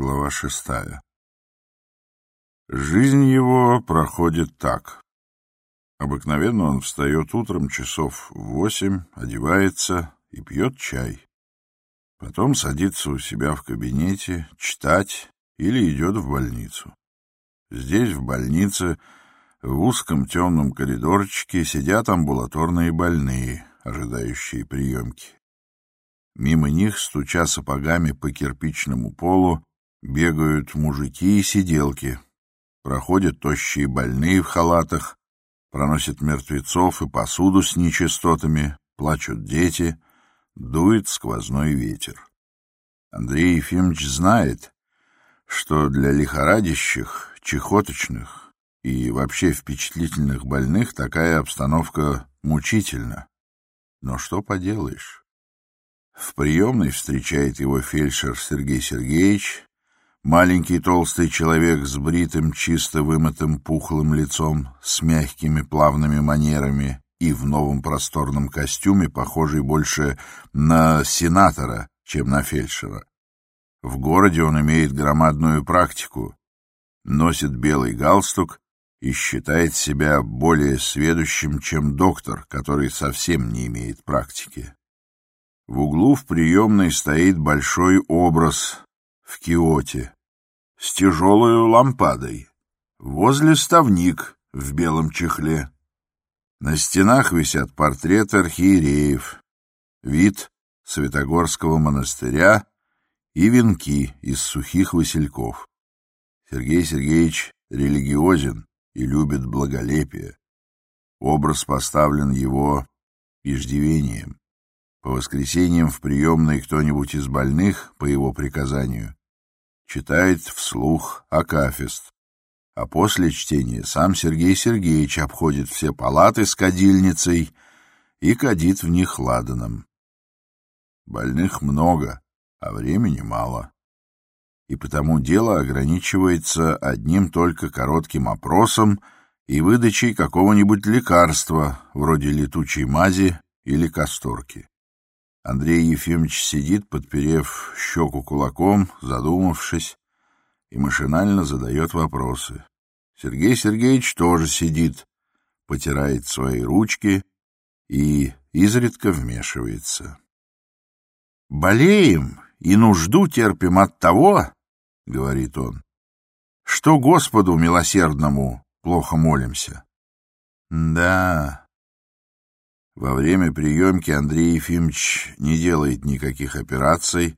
Глава шестая. Жизнь его проходит так. Обыкновенно он встает утром часов в восемь, одевается и пьет чай. Потом садится у себя в кабинете читать или идет в больницу. Здесь, в больнице, в узком темном коридорчике сидят амбулаторные больные, ожидающие приемки. Мимо них, стуча сапогами по кирпичному полу, Бегают мужики и сиделки. Проходят тощие больные в халатах, проносят мертвецов и посуду с нечистотами, плачут дети, дует сквозной ветер. Андрей Ефимович знает, что для лихорадящих, чехоточных и вообще впечатлительных больных такая обстановка мучительна. Но что поделаешь? В приемной встречает его фельдшер Сергей Сергеевич, Маленький толстый человек с бритым, чисто вымытым пухлым лицом, с мягкими плавными манерами и в новом просторном костюме, похожий больше на сенатора, чем на фельдшера. В городе он имеет громадную практику, носит белый галстук и считает себя более сведущим, чем доктор, который совсем не имеет практики. В углу в приемной стоит большой образ в киоте, с тяжелой лампадой. Возле ставник в белом чехле. На стенах висят портреты архиереев, вид Святогорского монастыря и венки из сухих васильков. Сергей Сергеевич религиозен и любит благолепие. Образ поставлен его иждивением. По воскресеньям в приемной кто-нибудь из больных, по его приказанию, читает вслух Акафист, а после чтения сам Сергей Сергеевич обходит все палаты с кадильницей и кадит в них ладаном. Больных много, а времени мало. И потому дело ограничивается одним только коротким опросом и выдачей какого-нибудь лекарства, вроде летучей мази или касторки. Андрей Ефимович сидит, подперев щеку кулаком, задумавшись, и машинально задает вопросы. Сергей Сергеевич тоже сидит, потирает свои ручки и изредка вмешивается. «Болеем и нужду терпим от того, — говорит он, — что Господу милосердному плохо молимся». «Да, во время приемки Андрей Ефимович не делает никаких операций,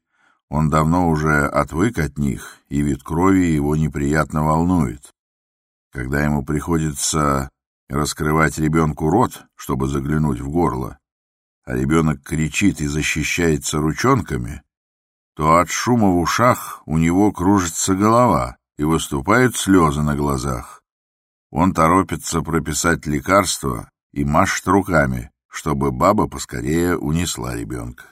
он давно уже отвык от них, и вид крови его неприятно волнует. Когда ему приходится раскрывать ребенку рот, чтобы заглянуть в горло, а ребенок кричит и защищается ручонками, то от шума в ушах у него кружится голова и выступают слезы на глазах. Он торопится прописать лекарство и машет руками, чтобы баба поскорее унесла ребенка.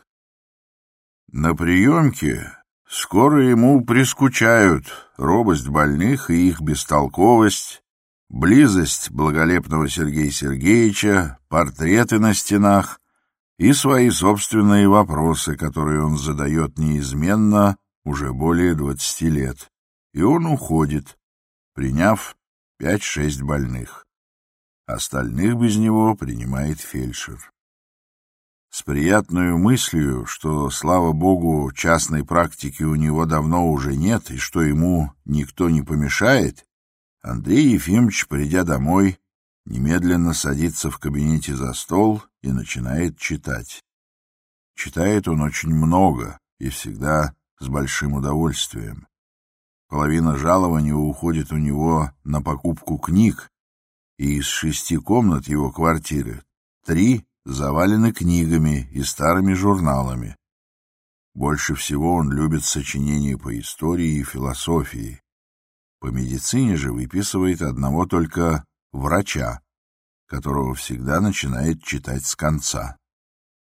На приемке скоро ему прискучают робость больных и их бестолковость, близость благолепного Сергея Сергеевича, портреты на стенах и свои собственные вопросы, которые он задает неизменно уже более двадцати лет. И он уходит, приняв пять-шесть больных. Остальных без него принимает фельдшер. С приятной мыслью, что, слава богу, частной практики у него давно уже нет и что ему никто не помешает, Андрей Ефимович, придя домой, немедленно садится в кабинете за стол и начинает читать. Читает он очень много и всегда с большим удовольствием. Половина жалования уходит у него на покупку книг, и из шести комнат его квартиры три завалены книгами и старыми журналами. Больше всего он любит сочинения по истории и философии. По медицине же выписывает одного только врача, которого всегда начинает читать с конца.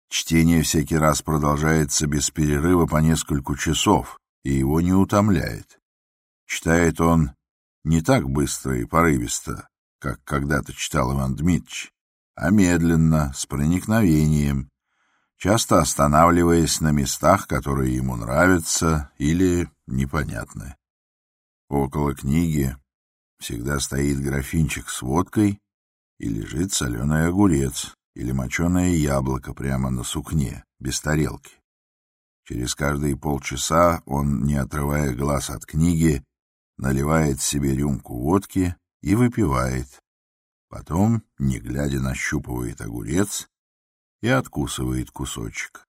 Чтение всякий раз продолжается без перерыва по несколько часов, и его не утомляет. Читает он не так быстро и порывисто, как когда-то читал Иван Дмитрич, а медленно, с проникновением. часто останавливаясь на местах, которые ему нравятся или непонятны. Около книги всегда стоит графинчик с водкой и лежит соленый огурец или моченое яблоко прямо на сукне, без тарелки. Через каждые полчаса он, не отрывая глаз от книги, наливает себе рюмку водки и выпивает. Потом, не глядя, нащупывает огурец и откусывает кусочек.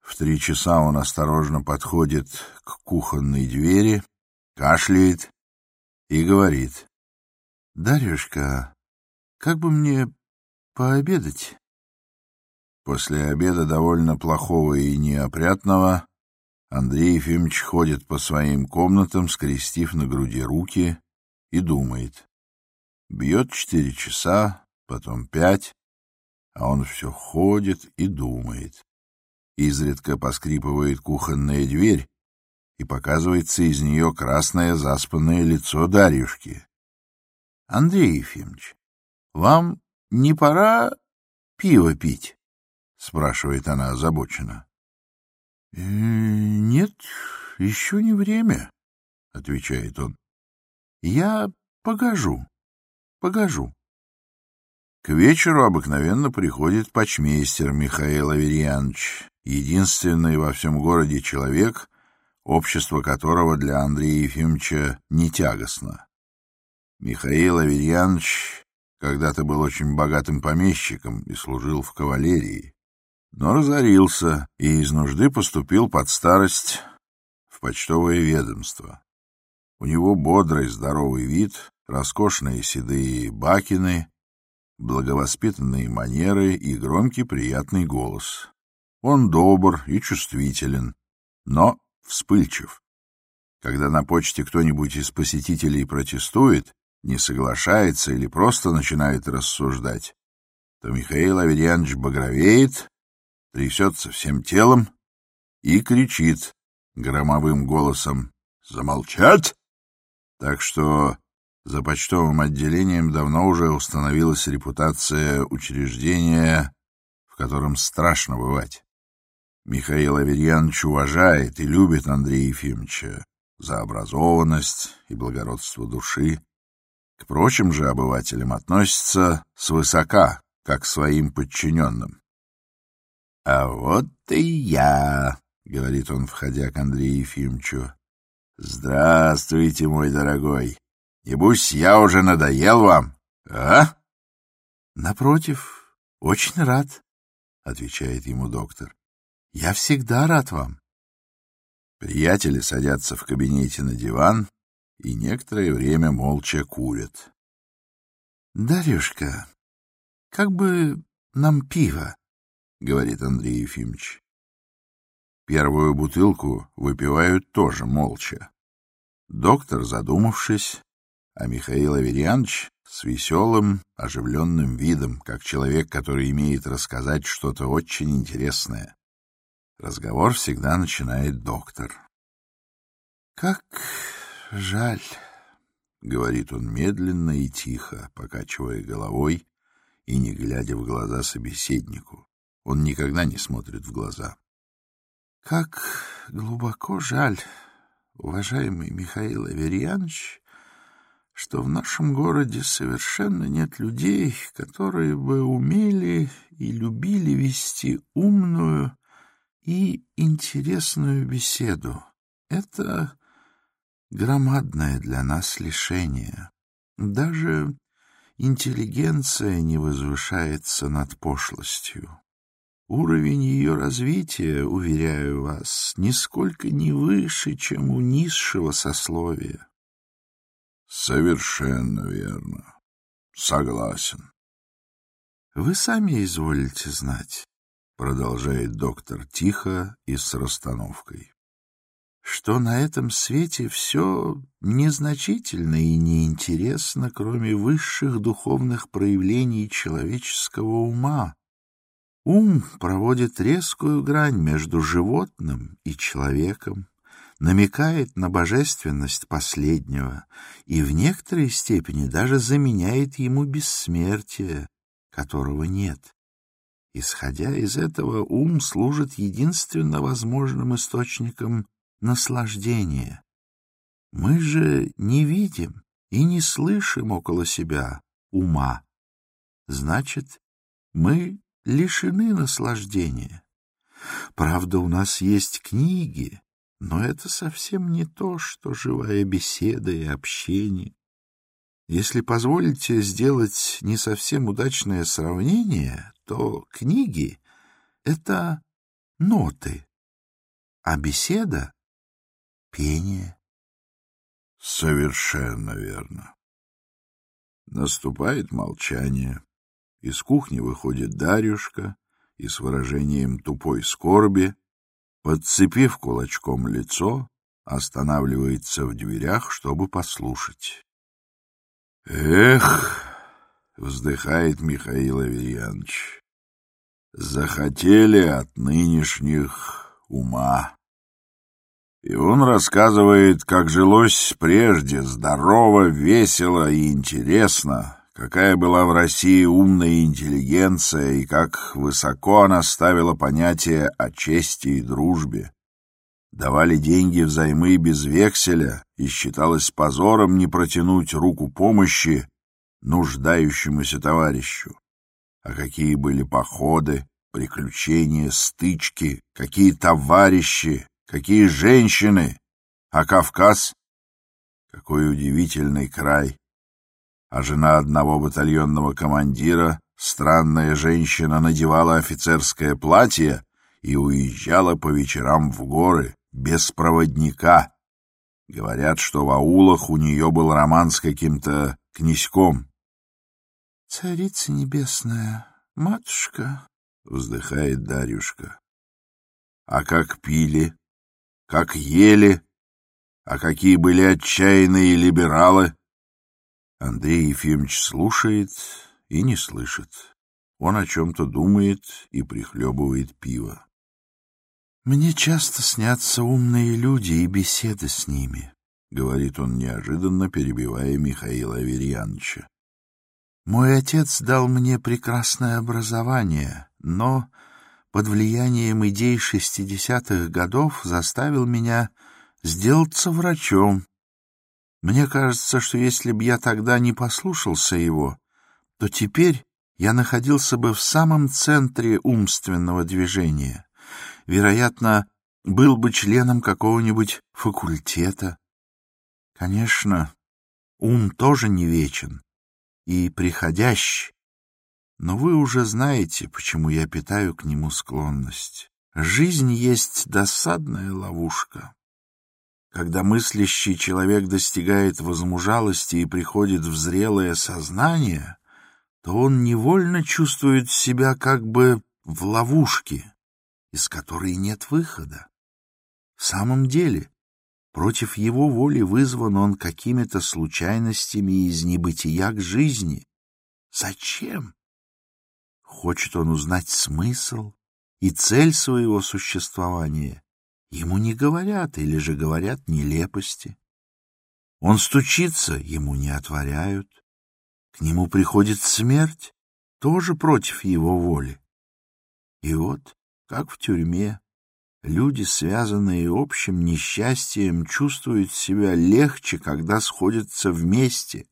В три часа он осторожно подходит к кухонной двери, кашляет и говорит. — Дарюшка, как бы мне пообедать? После обеда довольно плохого и неопрятного Андрей Ефимович ходит по своим комнатам, скрестив на груди руки, и думает. Бьет четыре часа, потом пять, а он все ходит и думает. Изредка поскрипывает кухонная дверь, и показывается из нее красное заспанное лицо Дарьюшки. — Андрей Ефимович, вам не пора пиво пить? — спрашивает она озабоченно. «Э, — Нет, еще не время, — отвечает он. — Я погожу, погожу. К вечеру обыкновенно приходит почмейстер Михаил Аверьянович, единственный во всем городе человек, общество которого для Андрея Ефимовича не тягостно. Михаил Аверьянович когда-то был очень богатым помещиком и служил в кавалерии, но разорился и из нужды поступил под старость в почтовое ведомство. У него бодрый здоровый вид, роскошные седые бакины, благовоспитанные манеры и громкий приятный голос. Он добр и чувствителен, но вспыльчив. Когда на почте кто-нибудь из посетителей протестует, не соглашается или просто начинает рассуждать, то Михаил Аверьянович багровеет, трясется всем телом и кричит громовым голосом «Замолчать!» Так что за почтовым отделением давно уже установилась репутация учреждения, в котором страшно бывать. Михаил Аверьянович уважает и любит Андрея Ефимовича за образованность и благородство души. К прочим же обывателям относится свысока, как к своим подчиненным. — А вот и я, — говорит он, входя к Андрею Ефимовичу. — Здравствуйте, мой дорогой. Небось, я уже надоел вам, а? — Напротив, очень рад, — отвечает ему доктор. — Я всегда рад вам. Приятели садятся в кабинете на диван и некоторое время молча курят. — Дарюшка, как бы нам пиво, — говорит Андрей Ефимович. Первую бутылку выпивают тоже молча. Доктор, задумавшись, а Михаил Аверьянович с веселым, оживленным видом, как человек, который имеет рассказать что-то очень интересное. Разговор всегда начинает доктор. «Как жаль», — говорит он медленно и тихо, покачивая головой и не глядя в глаза собеседнику. Он никогда не смотрит в глаза. «Как глубоко жаль, уважаемый Михаил Аверьянович, что в нашем городе совершенно нет людей, которые бы умели и любили вести умную и интересную беседу. Это громадное для нас лишение. Даже интеллигенция не возвышается над пошлостью. Уровень ее развития, уверяю вас, нисколько не выше, чем у низшего сословия. Совершенно верно. Согласен. Вы сами изволите знать, продолжает доктор тихо и с расстановкой, что на этом свете все незначительно и неинтересно, кроме высших духовных проявлений человеческого ума. Ум проводит резкую грань между животным и человеком, намекает на божественность последнего и в некоторой степени даже заменяет ему бессмертие, которого нет. Исходя из этого, ум служит единственно возможным источником наслаждения. Мы же не видим и не слышим около себя ума. Значит, мы лишены наслаждения. Правда, у нас есть книги, но это совсем не то, что живая беседа и общение. Если позволите сделать не совсем удачное сравнение, то книги — это ноты, а беседа — пение. Совершенно верно. Наступает молчание. Из кухни выходит Дарюшка и с выражением тупой скорби, подцепив кулачком лицо, останавливается в дверях, чтобы послушать. «Эх!» — вздыхает Михаил Аверьянович. «Захотели от нынешних ума». И он рассказывает, как жилось прежде, здорово, весело и интересно, какая была в России умная интеллигенция и как высоко она ставила понятие о чести и дружбе. Давали деньги взаймы без векселя, и считалось позором не протянуть руку помощи нуждающемуся товарищу. А какие были походы, приключения, стычки, какие товарищи, какие женщины, а Кавказ — какой удивительный край. А жена одного батальонного командира, странная женщина, надевала офицерское платье и уезжала по вечерам в горы, без проводника. Говорят, что в аулах у нее был роман с каким-то князьком. — Царица небесная, матушка, — вздыхает Дарюшка. — А как пили, как ели, а какие были отчаянные либералы? Андрей Ефимович слушает и не слышит. Он о чем-то думает и прихлебывает пиво. «Мне часто снятся умные люди и беседы с ними», — говорит он неожиданно, перебивая Михаила Аверьяновича. «Мой отец дал мне прекрасное образование, но под влиянием идей шестидесятых годов заставил меня сделаться врачом. Мне кажется, что если бы я тогда не послушался его, то теперь я находился бы в самом центре умственного движения» вероятно, был бы членом какого-нибудь факультета. Конечно, ум тоже не вечен и приходящий, но вы уже знаете, почему я питаю к нему склонность. Жизнь есть досадная ловушка. Когда мыслящий человек достигает возмужалости и приходит в зрелое сознание, то он невольно чувствует себя как бы в ловушке, из которой нет выхода. В самом деле, против его воли вызван он какими-то случайностями из небытия к жизни. Зачем? Хочет он узнать смысл и цель своего существования. Ему не говорят или же говорят нелепости. Он стучится, ему не отворяют. К нему приходит смерть, тоже против его воли. И вот как в тюрьме, люди, связанные общим несчастьем, чувствуют себя легче, когда сходятся вместе.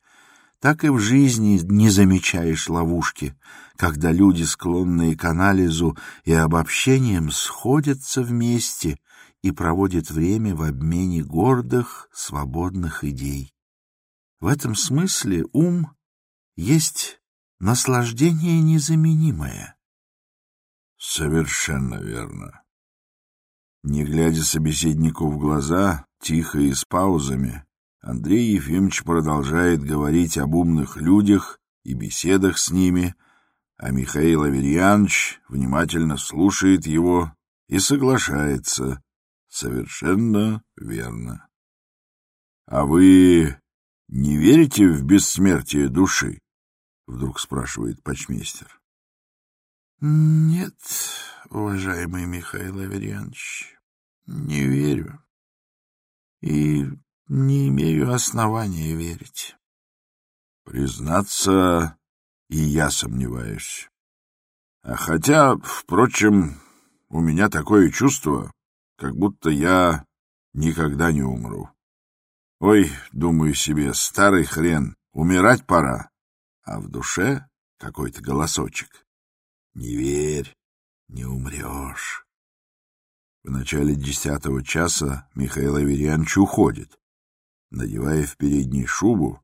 Так и в жизни не замечаешь ловушки, когда люди, склонные к анализу и обобщениям, сходятся вместе и проводят время в обмене гордых, свободных идей. В этом смысле ум есть наслаждение незаменимое — Совершенно верно. Не глядя собеседнику в глаза, тихо и с паузами, Андрей Ефимович продолжает говорить об умных людях и беседах с ними, а Михаил Аверьянович внимательно слушает его и соглашается. Совершенно верно. — А вы не верите в бессмертие души? — вдруг спрашивает почмейстер. Нет, уважаемый Михаил Аверьянович, не верю. И не имею основания верить. Признаться, и я сомневаюсь. А хотя, впрочем, у меня такое чувство, как будто я никогда не умру. Ой, думаю себе, старый хрен, умирать пора. А в душе какой-то голосочек. Не верь, не умрешь. В начале десятого часа Михаил Аверьянович уходит. Надевая в передней шубу,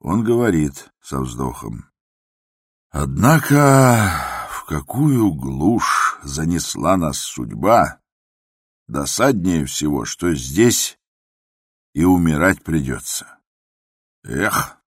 он говорит со вздохом. Однако в какую глушь занесла нас судьба, досаднее всего, что здесь и умирать придется. Эх!